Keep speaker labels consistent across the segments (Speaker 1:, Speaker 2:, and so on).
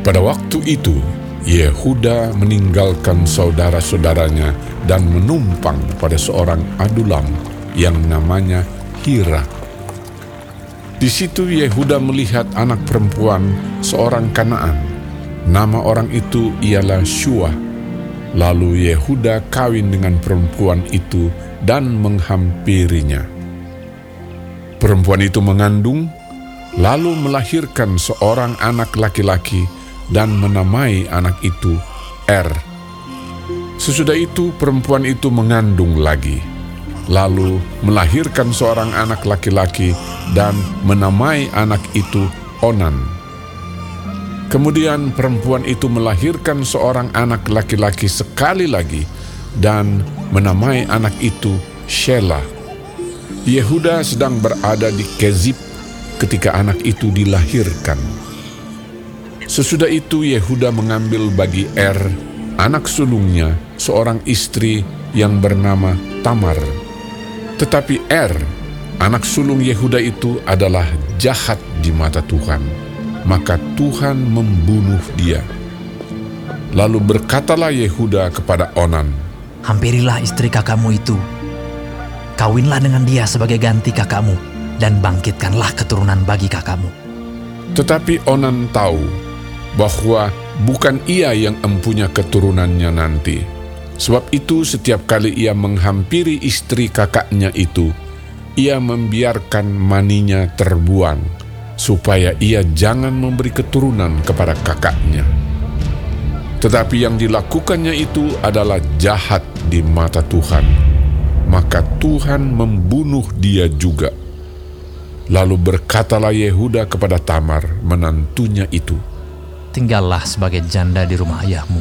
Speaker 1: Pada waktu itu, Yehuda meninggalkan saudara-saudaranya dan menumpang pada seorang adulam yang namanya Hira. Di situ Yehuda melihat anak perempuan seorang Kanaan. Nama orang itu ialah Shua. Lalu Yehuda kawin dengan perempuan itu dan menghampirinya. Perempuan itu mengandung, lalu melahirkan seorang anak laki-laki dan menamai anak itu Er. Sesudah itu perempuan itu mengandung lagi, lalu melahirkan seorang anak laki-laki dan menamai anak itu Onan. Kemudian perempuan itu melahirkan seorang anak laki-laki sekali lagi dan menamai anak itu Shelah. Yehuda sedang berada di Kezib ketika anak itu dilahirkan. Sesudah itu Yehuda mengambil bagi Er, anak sulungnya, seorang istri yang bernama Tamar. Tetapi Er, anak sulung Yehuda itu adalah jahat di mata Tuhan, maka Tuhan membunuh dia. Lalu berkatalah Yehuda kepada Onan,
Speaker 2: Hampirilah istri kakakmu itu. Kawinlah dengan dia sebagai ganti kakakmu, dan bangkitkanlah keturunan bagi kakakmu.
Speaker 1: Tetapi Onan tahu bahwa bukan ia yang empunya keturunannya nanti. Sebab itu setiap kali ia menghampiri istri kakaknya itu, ia membiarkan maninya terbuang, supaya ia jangan memberi keturunan kepada kakaknya. Tetapi yang dilakukannya itu adalah jahat di mata Tuhan, maka Tuhan membunuh dia juga. Lalu berkatalah Yehuda kepada Tamar, menantunya itu,
Speaker 2: Tinggallah sebagai janda di rumah ayahmu,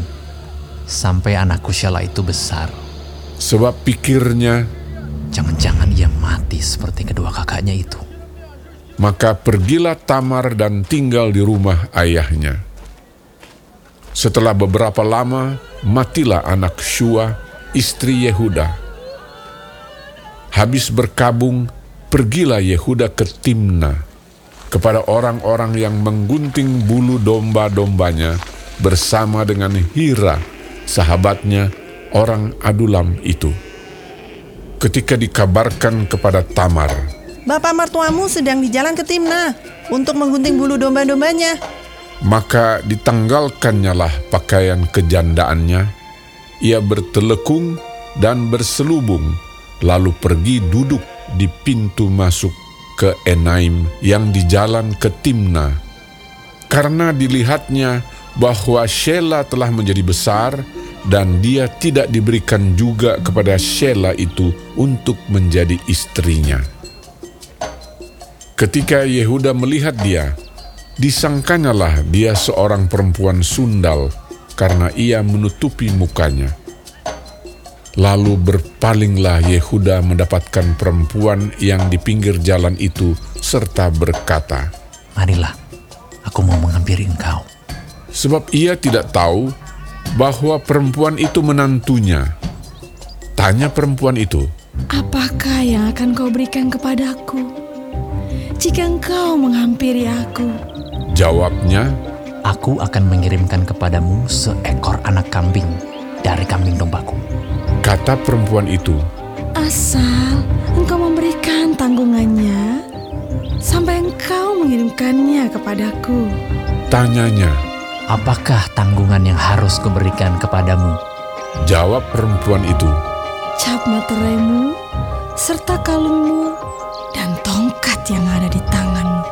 Speaker 2: sampai anakku Syala itu besar.
Speaker 1: sebab pikirnya,
Speaker 2: Jangan-jangan ia mati seperti kedua kakaknya itu.
Speaker 1: maka pergilah Tamar dan tinggal di rumah ayahnya. Setelah beberapa lama, matilah anak Shua, istri Yehuda. Habis berkabung, pergilah Yehuda ke Timna kepada orang-orang yang menggunting bulu domba-dombanya bersama dengan Hira, sahabatnya, orang Adulam itu. Ketika dikabarkan kepada Tamar,
Speaker 3: Bapak mertuamu sedang di jalan ke Timna untuk menggunting bulu domba-dombanya.
Speaker 1: maka ditanggalkannya lah pakaian kejandaannya. Ia bertelekung dan berselubung, lalu pergi duduk di pintu masuk ke Enaim yang di jalan ke Timna. Karena dilihatnya bahwa Shela telah menjadi besar dan dia tidak diberikan juga kepada Shela itu untuk menjadi istrinya. Ketika Yehuda melihat dia, disangkanyalah dia seorang perempuan sundal karena ia menutupi mukanya. Lalu berpalinglah Yehuda mendapatkan perempuan yang di pinggir jalan itu serta berkata,
Speaker 2: Marilah, aku mau menghampiri engkau.
Speaker 1: sebab ia tidak tahu bahwa perempuan itu menantunya. Tanya perempuan itu,
Speaker 4: Apakah yang akan kau berikan kepadaku jika engkau menghampiri aku?
Speaker 1: jawabnya,
Speaker 2: Aku akan mengirimkan kepadamu seekor anak kambing dari kambing dombaku.
Speaker 1: Kata perempuan itu,
Speaker 4: Asal engkau memberikan tanggungannya sampai engkau mengirimkannya kepadaku.
Speaker 1: tanyanya,
Speaker 2: Apakah tanggungan yang harus kuberikan kepadamu?
Speaker 1: jawab perempuan itu,
Speaker 4: Cap materaimu serta kalungmu dan tongkat yang ada di tanganmu.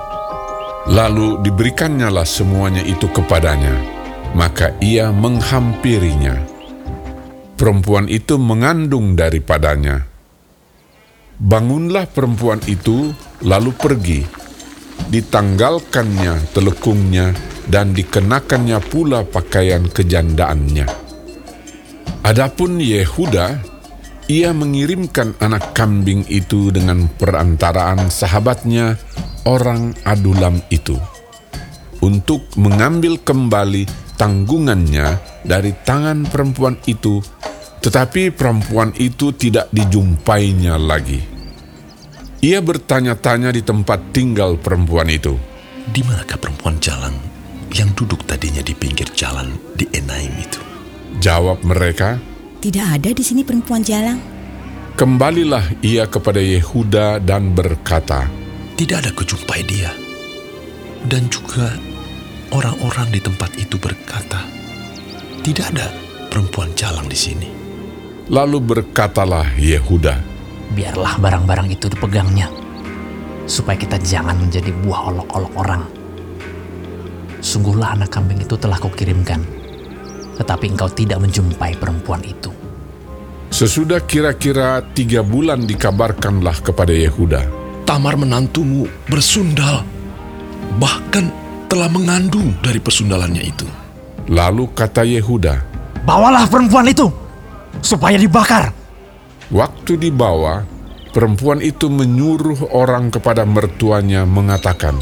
Speaker 1: Lalu diberikannya semuanya itu kepadanya, maka ia menghampirinya. Perempuan itu mengandung daripadanya. Bangunlah perempuan itu, lalu pergi. Ditanggalkannya telekungnya dan dikenakannya pula pakaian kejandaannya. Adapun Yehuda, ia mengirimkan anak kambing itu dengan perantaraan sahabatnya orang Adulam itu untuk mengambil kembali tanggungannya dari tangan perempuan itu, tetapi perempuan itu tidak dijumpainya lagi. Ia bertanya-tanya di tempat tinggal perempuan itu.
Speaker 5: Di manakah perempuan jalang yang duduk tadinya di pinggir jalan di Enaim itu?
Speaker 1: Jawab mereka,
Speaker 6: Tidak ada di sini perempuan jalang.
Speaker 1: Kembalilah ia kepada Yehuda dan berkata,
Speaker 5: Tidak ada kujumpai dia. Dan juga orang-orang di tempat itu berkata, Tidak ada perempuan jalang di sini.
Speaker 1: Lalu berkatalah Yehuda,
Speaker 2: Biarlah barang-barang itu dipegangnya, supaya kita jangan menjadi buah olok-olok orang. Sungguhlah anak kambing itu telah kukirimkan, tetapi engkau tidak menjumpai perempuan itu.
Speaker 1: Sesudah kira-kira tiga bulan dikabarkanlah kepada Yehuda,
Speaker 5: Tamar menantumu bersundal, bahkan telah mengandung dari persundalannya itu.
Speaker 1: Lalu kata Yehuda,
Speaker 2: Bawalah perempuan itu, supaya dibakar.
Speaker 1: waktu dibawa, perempuan itu menyuruh orang kepada mertuanya mengatakan,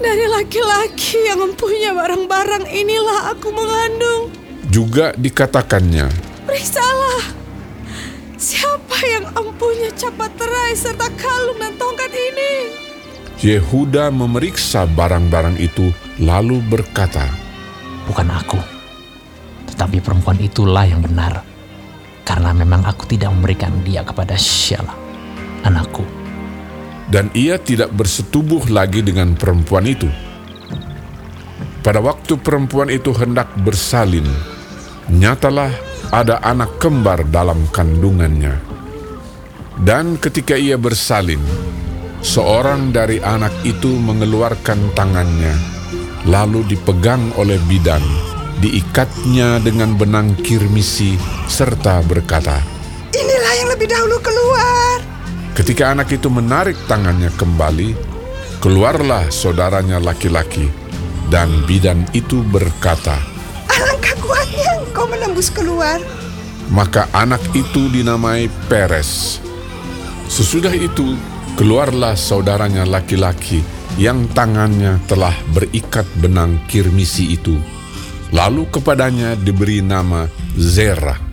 Speaker 4: Dari laki-laki yang mempunyai barang-barang inilah aku mengandung.
Speaker 1: juga dikatakannya,
Speaker 4: Periksalah. Siapa yang empunya capat terai serta kalung dan tongkat ini?
Speaker 1: Yehuda memeriksa barang-barang itu lalu berkata,
Speaker 2: Bukan aku, tetapi perempuan itulah yang benar. Karena memang aku tidak memberikan dia kepada Shelah, anakku.
Speaker 1: dan ia tidak bersetubuh lagi dengan perempuan itu. Pada waktu perempuan itu hendak bersalin, nyatalah ada anak kembar dalam kandungannya. Dan ketika ia bersalin, seorang dari anak itu mengeluarkan tangannya, lalu dipegang oleh bidan, diikatnya dengan benang kirmisi, serta berkata,
Speaker 3: Inilah yang lebih dahulu keluar.
Speaker 1: Ketika anak itu menarik tangannya kembali, keluarlah saudaranya laki-laki, dan bidan itu berkata,
Speaker 3: Alangkah kuatnya engkau menembus keluar.
Speaker 1: maka anak itu dinamai Peres. Sesudah itu, keluarlah saudaranya laki-laki yang tangannya telah berikat benang kirmisi itu. Lalu kepadanya diberi nama Zerah.